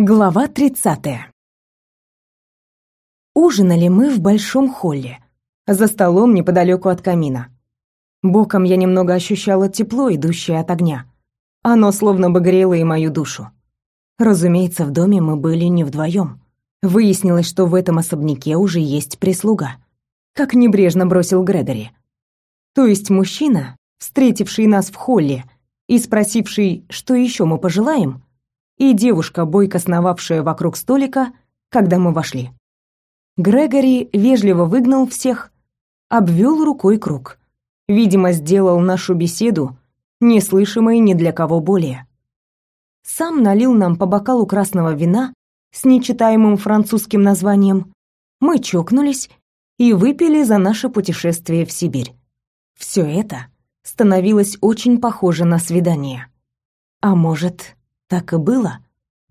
Глава 30. Ужинали мы в большом холле, за столом неподалеку от камина. Боком я немного ощущала тепло, идущее от огня. Оно словно бы грело и мою душу. Разумеется, в доме мы были не вдвоем. Выяснилось, что в этом особняке уже есть прислуга. Как небрежно бросил Грегори. То есть мужчина, встретивший нас в холле и спросивший, что еще мы пожелаем, и девушка, бойко сновавшая вокруг столика, когда мы вошли. Грегори вежливо выгнал всех, обвел рукой круг. Видимо, сделал нашу беседу неслышимой ни для кого более. Сам налил нам по бокалу красного вина с нечитаемым французским названием. Мы чокнулись и выпили за наше путешествие в Сибирь. Все это становилось очень похоже на свидание. А может, так и было.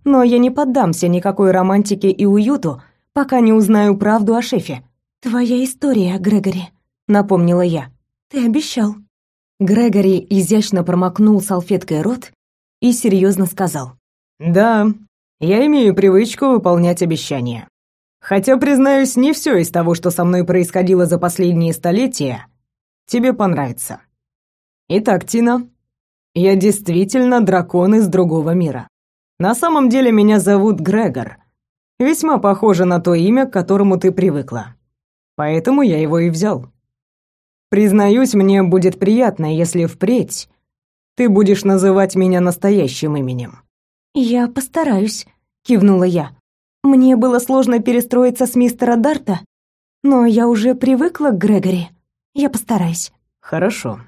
Но я не поддамся никакой романтике и уюту, пока не узнаю правду о шефе. «Твоя история, Грегори», — напомнила я. «Ты обещал». Грегори изящно промокнул салфеткой рот и серьезно сказал. «Да, я имею привычку выполнять обещания. Хотя, признаюсь, не все из того, что со мной происходило за последние столетия, тебе понравится. Итак, Тина, я действительно дракон из другого мира. На самом деле меня зовут Грегор. Весьма похоже на то имя, к которому ты привыкла. Поэтому я его и взял. Признаюсь, мне будет приятно, если впредь ты будешь называть меня настоящим именем. Я постараюсь, кивнула я. Мне было сложно перестроиться с мистера Дарта, но я уже привыкла к Грегори. Я постараюсь. Хорошо.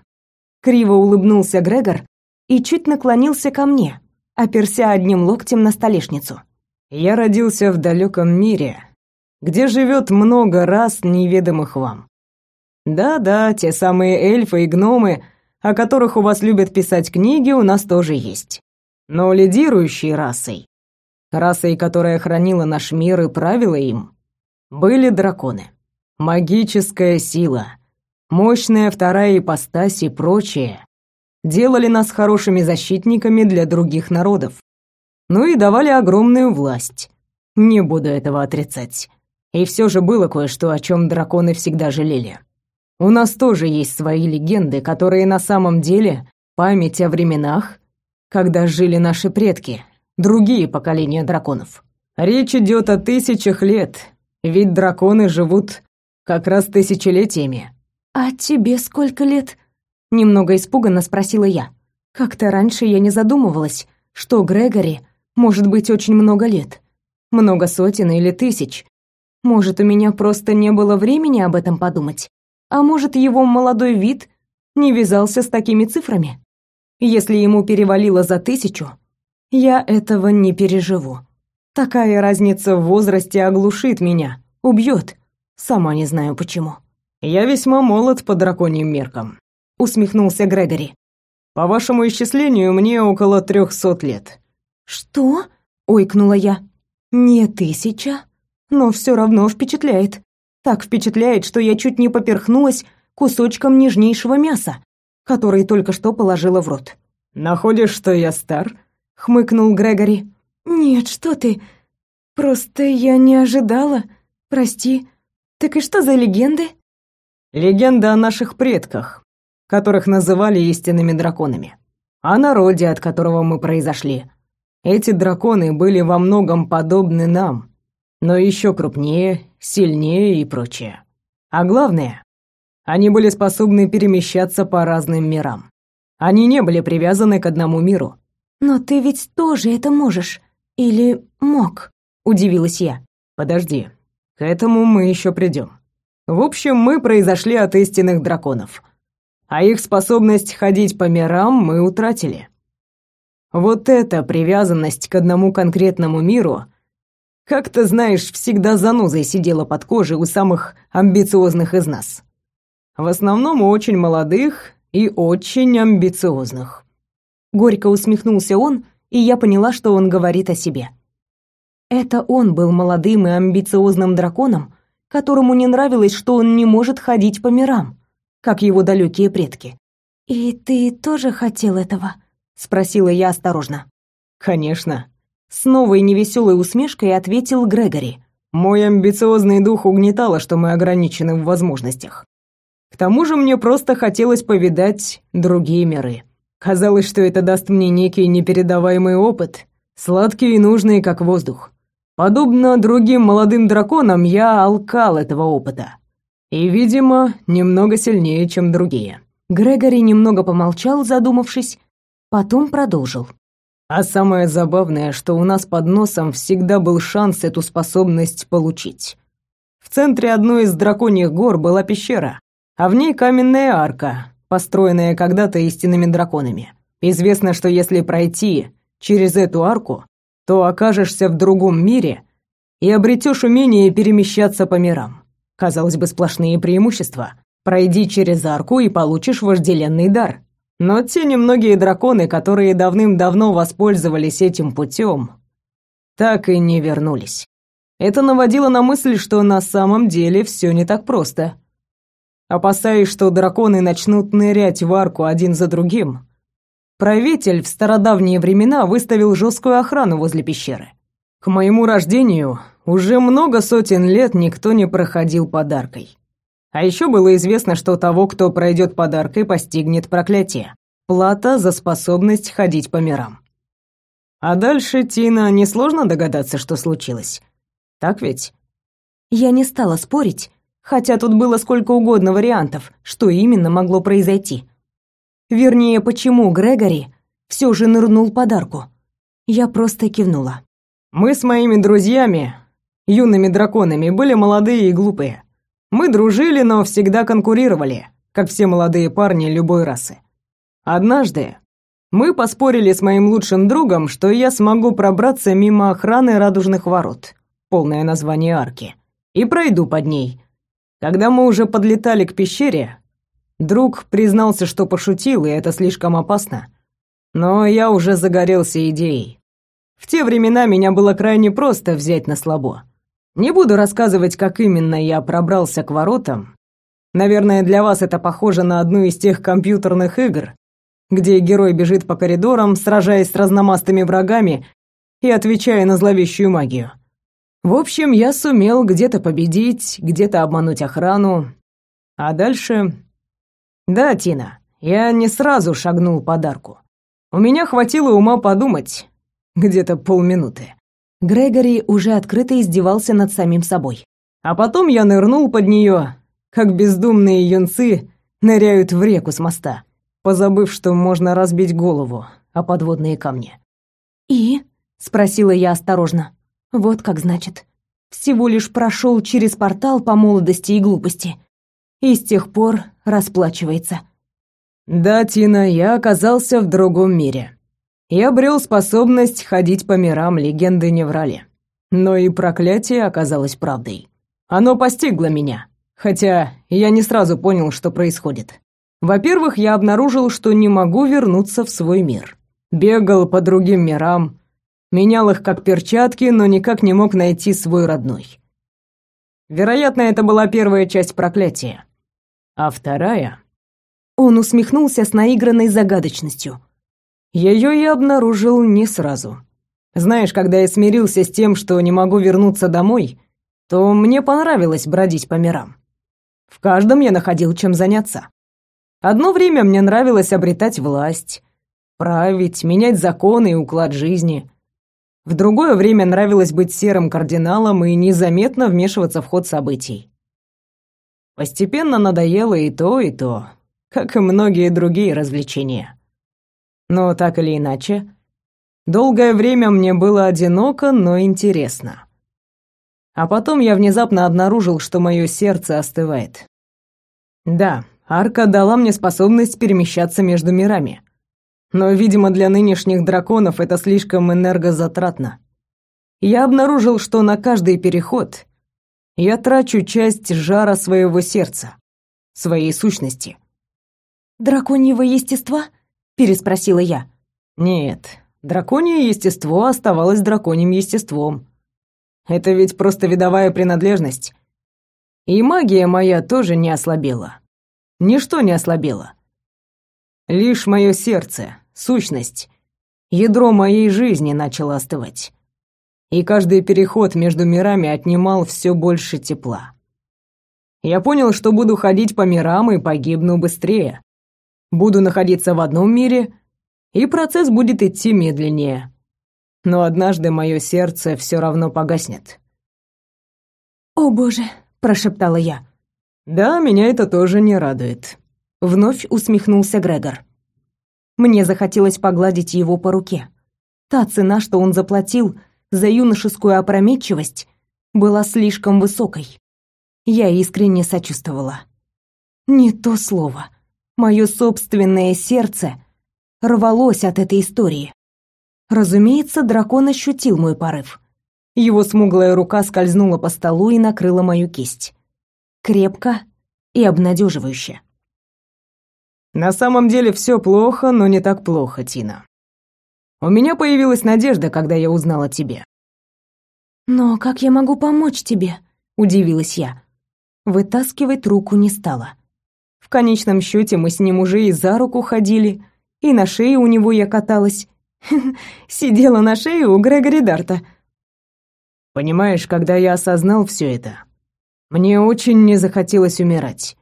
Криво улыбнулся Грегор и чуть наклонился ко мне, оперся одним локтем на столешницу. «Я родился в далеком мире, где живет много раз неведомых вам. Да-да, те самые эльфы и гномы, о которых у вас любят писать книги, у нас тоже есть. Но лидирующей расой, расой, которая хранила наш мир и правила им, были драконы. Магическая сила, мощная вторая ипостась и прочее делали нас хорошими защитниками для других народов. Ну и давали огромную власть. Не буду этого отрицать. И все же было кое-что, о чем драконы всегда жалели. У нас тоже есть свои легенды, которые на самом деле память о временах, когда жили наши предки, другие поколения драконов. Речь идет о тысячах лет, ведь драконы живут как раз тысячелетиями. «А тебе сколько лет?» Немного испуганно спросила я. Как-то раньше я не задумывалась, что Грегори может быть очень много лет. Много сотен или тысяч. Может, у меня просто не было времени об этом подумать. А может, его молодой вид не вязался с такими цифрами. Если ему перевалило за тысячу, я этого не переживу. Такая разница в возрасте оглушит меня, убьет. Сама не знаю почему. Я весьма молод по драконьим меркам усмехнулся Грегори. По вашему исчислению, мне около трехсот лет. Что? ойкнула я. Не тысяча, но все равно впечатляет. Так впечатляет, что я чуть не поперхнулась кусочком нежнейшего мяса, который только что положила в рот. Находишь, что я стар? хмыкнул Грегори. Нет, что ты? Просто я не ожидала. Прости. Так и что за легенды? Легенда о наших предках, которых называли истинными драконами, о народе, от которого мы произошли. Эти драконы были во многом подобны нам, но еще крупнее, сильнее и прочее. А главное, они были способны перемещаться по разным мирам. Они не были привязаны к одному миру. «Но ты ведь тоже это можешь. Или мог?» — удивилась я. «Подожди, к этому мы еще придем. В общем, мы произошли от истинных драконов а их способность ходить по мирам мы утратили. Вот эта привязанность к одному конкретному миру, как ты знаешь, всегда занозой сидела под кожей у самых амбициозных из нас. В основном у очень молодых и очень амбициозных. Горько усмехнулся он, и я поняла, что он говорит о себе. Это он был молодым и амбициозным драконом, которому не нравилось, что он не может ходить по мирам как его далекие предки. «И ты тоже хотел этого?» — спросила я осторожно. «Конечно. С новой невеселой усмешкой ответил Грегори. Мой амбициозный дух угнетало, что мы ограничены в возможностях. К тому же мне просто хотелось повидать другие миры. Казалось, что это даст мне некий непередаваемый опыт, сладкий и нужный, как воздух. Подобно другим молодым драконам, я алкал этого опыта. И, видимо, немного сильнее, чем другие. Грегори немного помолчал, задумавшись, потом продолжил. А самое забавное, что у нас под носом всегда был шанс эту способность получить. В центре одной из драконьих гор была пещера, а в ней каменная арка, построенная когда-то истинными драконами. Известно, что если пройти через эту арку, то окажешься в другом мире и обретешь умение перемещаться по мирам. Казалось бы, сплошные преимущества. Пройди через арку и получишь вожделенный дар. Но те немногие драконы, которые давным-давно воспользовались этим путем, так и не вернулись. Это наводило на мысль, что на самом деле все не так просто. Опасаясь, что драконы начнут нырять в арку один за другим, правитель в стародавние времена выставил жесткую охрану возле пещеры. К моему рождению уже много сотен лет никто не проходил подаркой. А еще было известно, что того, кто пройдет подаркой, постигнет проклятие. Плата за способность ходить по мирам. А дальше, Тина, несложно догадаться, что случилось. Так ведь? Я не стала спорить, хотя тут было сколько угодно вариантов, что именно могло произойти. Вернее, почему Грегори все же нырнул подарку. Я просто кивнула. Мы с моими друзьями, юными драконами, были молодые и глупые. Мы дружили, но всегда конкурировали, как все молодые парни любой расы. Однажды мы поспорили с моим лучшим другом, что я смогу пробраться мимо охраны Радужных ворот, полное название арки, и пройду под ней. Когда мы уже подлетали к пещере, друг признался, что пошутил, и это слишком опасно. Но я уже загорелся идеей. В те времена меня было крайне просто взять на слабо. Не буду рассказывать, как именно я пробрался к воротам. Наверное, для вас это похоже на одну из тех компьютерных игр, где герой бежит по коридорам, сражаясь с разномастными врагами и отвечая на зловещую магию. В общем, я сумел где-то победить, где-то обмануть охрану. А дальше... Да, Тина, я не сразу шагнул подарку. У меня хватило ума подумать. Где-то полминуты. Грегори уже открыто издевался над самим собой. А потом я нырнул под нее, как бездумные юнцы ныряют в реку с моста, позабыв, что можно разбить голову о подводные камни. «И?» — спросила я осторожно. «Вот как значит. Всего лишь прошел через портал по молодости и глупости. И с тех пор расплачивается». «Да, Тина, я оказался в другом мире и обрел способность ходить по мирам, легенды не врали. Но и проклятие оказалось правдой. Оно постигло меня, хотя я не сразу понял, что происходит. Во-первых, я обнаружил, что не могу вернуться в свой мир. Бегал по другим мирам, менял их как перчатки, но никак не мог найти свой родной. Вероятно, это была первая часть проклятия. А вторая... Он усмехнулся с наигранной загадочностью. Ее я обнаружил не сразу. Знаешь, когда я смирился с тем, что не могу вернуться домой, то мне понравилось бродить по мирам. В каждом я находил чем заняться. Одно время мне нравилось обретать власть, править, менять законы и уклад жизни. В другое время нравилось быть серым кардиналом и незаметно вмешиваться в ход событий. Постепенно надоело и то, и то, как и многие другие развлечения. Но так или иначе, долгое время мне было одиноко, но интересно. А потом я внезапно обнаружил, что мое сердце остывает. Да, арка дала мне способность перемещаться между мирами. Но, видимо, для нынешних драконов это слишком энергозатратно. Я обнаружил, что на каждый переход я трачу часть жара своего сердца, своей сущности. «Драконьего естества?» Переспросила я. Нет, драконье естество оставалось драконьим естеством. Это ведь просто видовая принадлежность. И магия моя тоже не ослабела. Ничто не ослабело. Лишь мое сердце, сущность, ядро моей жизни начало остывать. и каждый переход между мирами отнимал все больше тепла. Я понял, что буду ходить по мирам и погибну быстрее. Буду находиться в одном мире, и процесс будет идти медленнее. Но однажды мое сердце все равно погаснет. «О, Боже!» — прошептала я. «Да, меня это тоже не радует», — вновь усмехнулся Грегор. Мне захотелось погладить его по руке. Та цена, что он заплатил за юношескую опрометчивость, была слишком высокой. Я искренне сочувствовала. Не то слово. Мое собственное сердце рвалось от этой истории. Разумеется, дракон ощутил мой порыв. Его смуглая рука скользнула по столу и накрыла мою кисть. Крепко и обнадеживающе. На самом деле все плохо, но не так плохо, Тина. У меня появилась надежда, когда я узнала о тебе. Но как я могу помочь тебе? удивилась я. Вытаскивать руку не стала. В конечном счете мы с ним уже и за руку ходили, и на шее у него я каталась. Сидела на шее у Грегори Дарта. Понимаешь, когда я осознал все это, мне очень не захотелось умирать.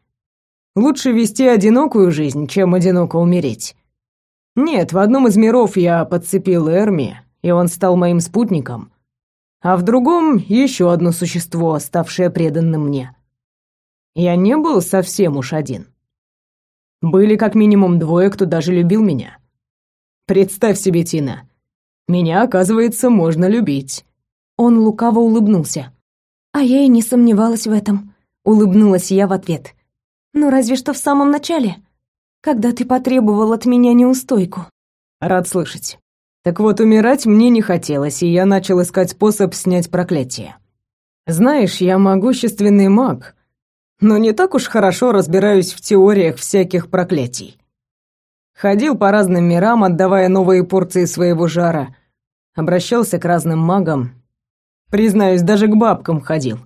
Лучше вести одинокую жизнь, чем одиноко умереть. Нет, в одном из миров я подцепил Эрми, и он стал моим спутником, а в другом еще одно существо, ставшее преданным мне. Я не был совсем уж один. Были как минимум двое, кто даже любил меня. Представь себе, Тина, меня, оказывается, можно любить. Он лукаво улыбнулся. А я и не сомневалась в этом. Улыбнулась я в ответ. Ну, разве что в самом начале, когда ты потребовал от меня неустойку. Рад слышать. Так вот, умирать мне не хотелось, и я начал искать способ снять проклятие. Знаешь, я могущественный маг, но не так уж хорошо разбираюсь в теориях всяких проклятий. Ходил по разным мирам, отдавая новые порции своего жара, обращался к разным магам. Признаюсь, даже к бабкам ходил.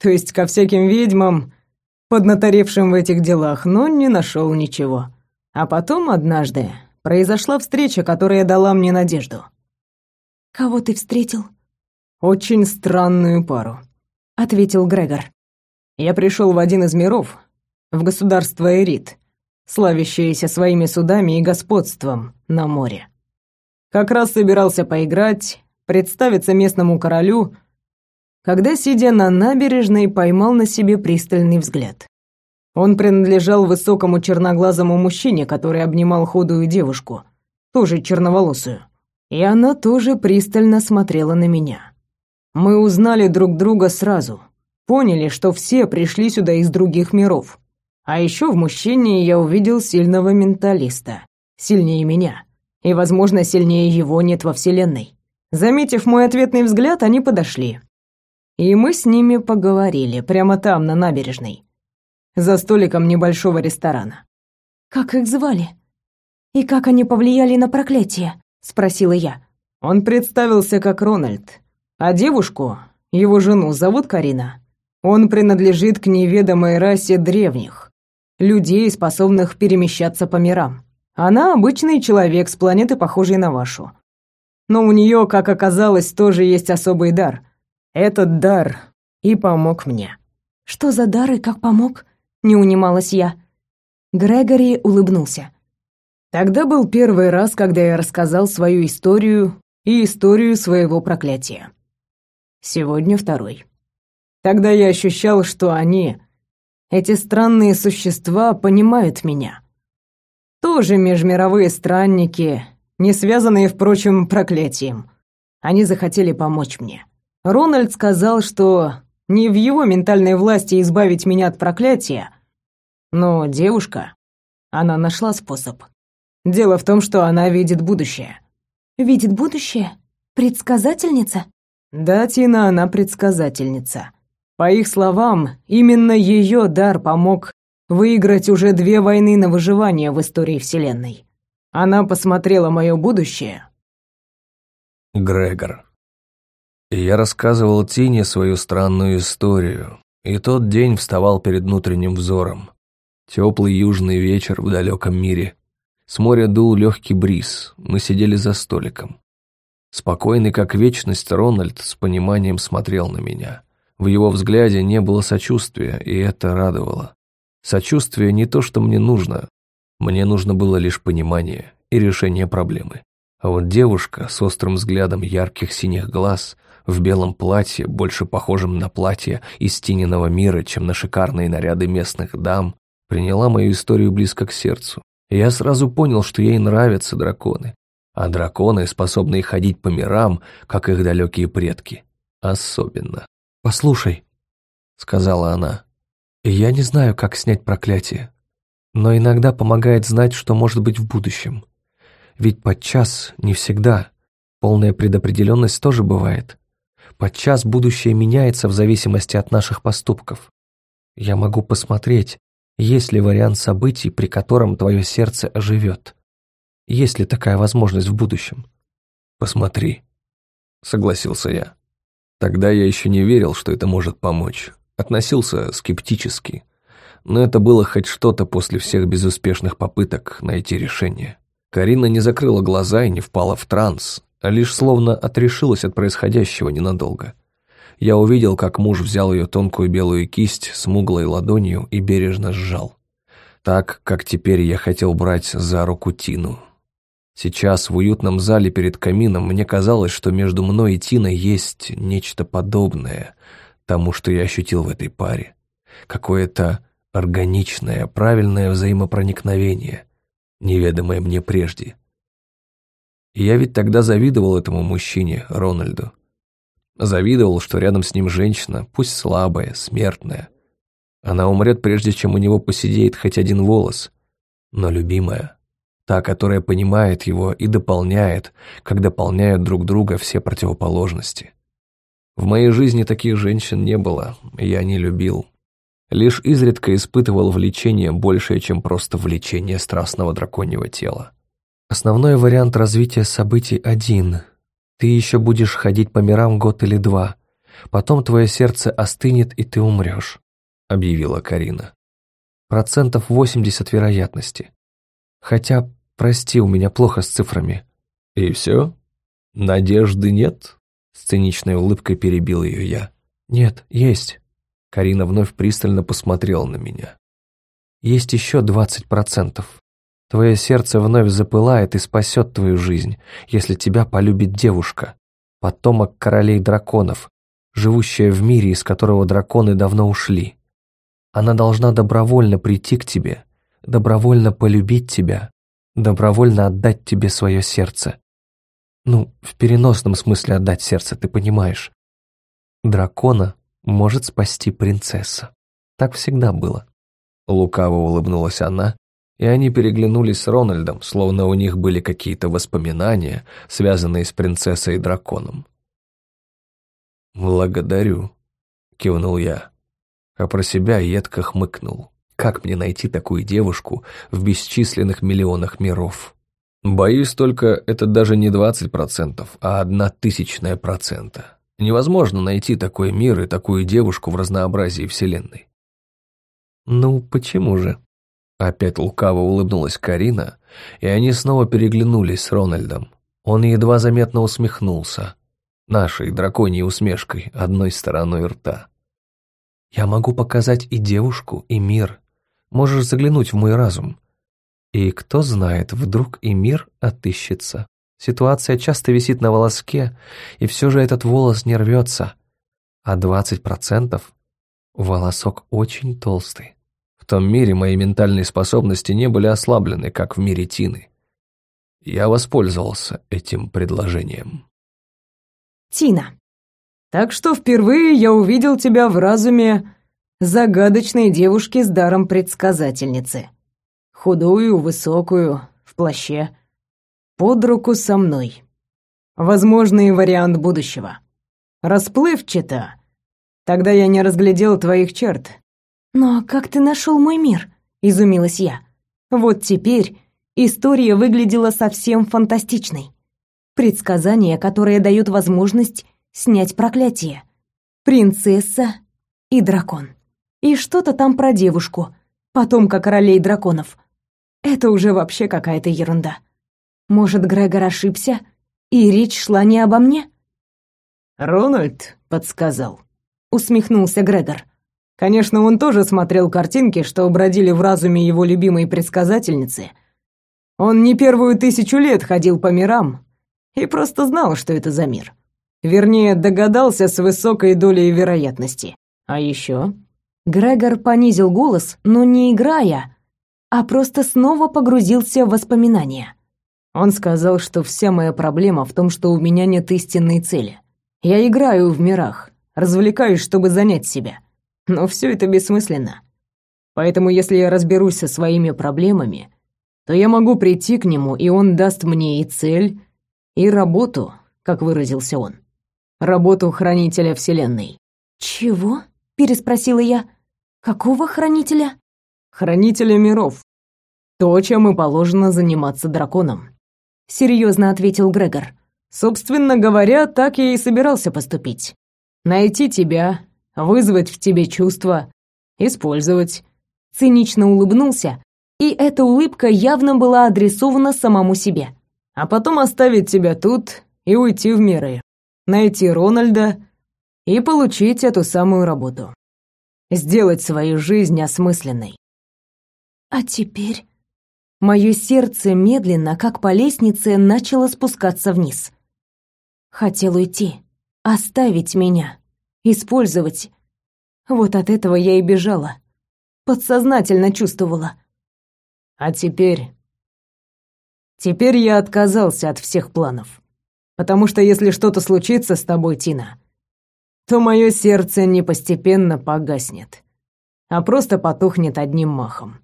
То есть ко всяким ведьмам, поднаторевшим в этих делах, но не нашел ничего. А потом однажды произошла встреча, которая дала мне надежду. «Кого ты встретил?» «Очень странную пару», — ответил Грегор. «Я пришел в один из миров, в государство Эрит, славящееся своими судами и господством на море. Как раз собирался поиграть, представиться местному королю — когда, сидя на набережной, поймал на себе пристальный взгляд. Он принадлежал высокому черноглазому мужчине, который обнимал худую девушку, тоже черноволосую. И она тоже пристально смотрела на меня. Мы узнали друг друга сразу, поняли, что все пришли сюда из других миров. А еще в мужчине я увидел сильного менталиста, сильнее меня, и, возможно, сильнее его нет во Вселенной. Заметив мой ответный взгляд, они подошли. И мы с ними поговорили, прямо там, на набережной. За столиком небольшого ресторана. «Как их звали? И как они повлияли на проклятие?» — спросила я. Он представился как Рональд, а девушку, его жену, зовут Карина. Он принадлежит к неведомой расе древних, людей, способных перемещаться по мирам. Она обычный человек с планеты, похожей на вашу. Но у нее, как оказалось, тоже есть особый дар. Этот дар и помог мне. Что за дар и как помог? Не унималась я. Грегори улыбнулся. Тогда был первый раз, когда я рассказал свою историю и историю своего проклятия. Сегодня второй. Тогда я ощущал, что они, эти странные существа, понимают меня. Тоже межмировые странники, не связанные, впрочем, проклятием. Они захотели помочь мне. Рональд сказал, что не в его ментальной власти избавить меня от проклятия, но девушка, она нашла способ. Дело в том, что она видит будущее. Видит будущее? Предсказательница? Да, Тина, она предсказательница. По их словам, именно ее дар помог выиграть уже две войны на выживание в истории Вселенной. Она посмотрела мое будущее. Грегор. Я рассказывал Тине свою странную историю, и тот день вставал перед внутренним взором. Теплый южный вечер в далеком мире. С моря дул легкий бриз, мы сидели за столиком. Спокойный, как вечность, Рональд с пониманием смотрел на меня. В его взгляде не было сочувствия, и это радовало. Сочувствие не то, что мне нужно. Мне нужно было лишь понимание и решение проблемы. А вот девушка с острым взглядом ярких синих глаз, в белом платье, больше похожем на платье из теневого мира, чем на шикарные наряды местных дам, приняла мою историю близко к сердцу. Я сразу понял, что ей нравятся драконы. А драконы, способные ходить по мирам, как их далекие предки. Особенно. «Послушай», — сказала она, — «я не знаю, как снять проклятие, но иногда помогает знать, что может быть в будущем. Ведь подчас, не всегда, полная предопределенность тоже бывает. Подчас будущее меняется в зависимости от наших поступков. Я могу посмотреть, есть ли вариант событий, при котором твое сердце оживет. Есть ли такая возможность в будущем? Посмотри, согласился я. Тогда я еще не верил, что это может помочь. Относился скептически. Но это было хоть что-то после всех безуспешных попыток найти решение. Карина не закрыла глаза и не впала в транс, а лишь словно отрешилась от происходящего ненадолго. Я увидел, как муж взял ее тонкую белую кисть смуглой ладонью и бережно сжал. Так, как теперь я хотел брать за руку Тину. Сейчас в уютном зале перед камином мне казалось, что между мной и Тиной есть нечто подобное тому, что я ощутил в этой паре. Какое-то органичное, правильное взаимопроникновение, неведомое мне прежде. И я ведь тогда завидовал этому мужчине, Рональду. Завидовал, что рядом с ним женщина, пусть слабая, смертная. Она умрет, прежде чем у него посидеет хоть один волос, но любимая. Та, которая понимает его и дополняет, как дополняют друг друга все противоположности. В моей жизни таких женщин не было, я не любил. Лишь изредка испытывал влечение большее, чем просто влечение страстного драконьего тела. Основной вариант развития событий один. Ты еще будешь ходить по мирам год или два. Потом твое сердце остынет, и ты умрешь», — объявила Карина. «Процентов 80 вероятности. Хотя, прости, у меня плохо с цифрами». «И все? Надежды нет?» С циничной улыбкой перебил ее я. «Нет, есть». Карина вновь пристально посмотрела на меня. «Есть еще 20 процентов. Твое сердце вновь запылает и спасет твою жизнь, если тебя полюбит девушка, потомок королей драконов, живущая в мире, из которого драконы давно ушли. Она должна добровольно прийти к тебе, добровольно полюбить тебя, добровольно отдать тебе свое сердце. Ну, в переносном смысле отдать сердце, ты понимаешь. Дракона может спасти принцесса. Так всегда было. Лукаво улыбнулась она, и они переглянулись с Рональдом, словно у них были какие-то воспоминания, связанные с принцессой и драконом. «Благодарю», — кивнул я, а про себя едко хмыкнул. «Как мне найти такую девушку в бесчисленных миллионах миров?» Боюсь только, это даже не 20%, а одна тысячная процента. Невозможно найти такой мир и такую девушку в разнообразии Вселенной. «Ну, почему же?» Опять лукаво улыбнулась Карина, и они снова переглянулись с Рональдом. Он едва заметно усмехнулся, нашей драконьей усмешкой, одной стороной рта. «Я могу показать и девушку, и мир. Можешь заглянуть в мой разум. И кто знает, вдруг и мир отыщется. Ситуация часто висит на волоске, и все же этот волос не рвется. А двадцать процентов — волосок очень толстый том мире мои ментальные способности не были ослаблены, как в мире Тины. Я воспользовался этим предложением. Тина. Так что впервые я увидел тебя в разуме загадочной девушки с даром предсказательницы. Худую, высокую, в плаще. Под руку со мной. Возможный вариант будущего. Расплывчато. Тогда я не разглядел твоих черт, «Но как ты нашел мой мир?» — изумилась я. Вот теперь история выглядела совсем фантастичной. Предсказание, которое дает возможность снять проклятие. Принцесса и дракон. И что-то там про девушку, потомка королей драконов. Это уже вообще какая-то ерунда. Может, Грегор ошибся, И речь шла не обо мне? Рональд подсказал. Усмехнулся Грегор. Конечно, он тоже смотрел картинки, что бродили в разуме его любимой предсказательницы. Он не первую тысячу лет ходил по мирам и просто знал, что это за мир. Вернее, догадался с высокой долей вероятности. А еще... Грегор понизил голос, но не играя, а просто снова погрузился в воспоминания. Он сказал, что вся моя проблема в том, что у меня нет истинной цели. Я играю в мирах, развлекаюсь, чтобы занять себя. Но все это бессмысленно. Поэтому если я разберусь со своими проблемами, то я могу прийти к нему, и он даст мне и цель, и работу, как выразился он. Работу хранителя Вселенной. «Чего?» — переспросила я. «Какого хранителя?» «Хранителя миров. То, чем и положено заниматься драконом», — серьезно ответил Грегор. «Собственно говоря, так я и собирался поступить. Найти тебя, вызвать в тебе чувства, использовать». Цинично улыбнулся, и эта улыбка явно была адресована самому себе. «А потом оставить тебя тут и уйти в миры, найти Рональда и получить эту самую работу. Сделать свою жизнь осмысленной». «А теперь...» Мое сердце медленно, как по лестнице, начало спускаться вниз. Хотел уйти, оставить меня, использовать. Вот от этого я и бежала. Подсознательно чувствовала. А теперь... Теперь я отказался от всех планов. Потому что если что-то случится с тобой, Тина, то мое сердце не постепенно погаснет, а просто потухнет одним махом.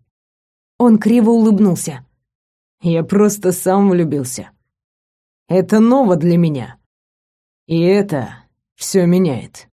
Он криво улыбнулся. Я просто сам влюбился. Это ново для меня. И это все меняет.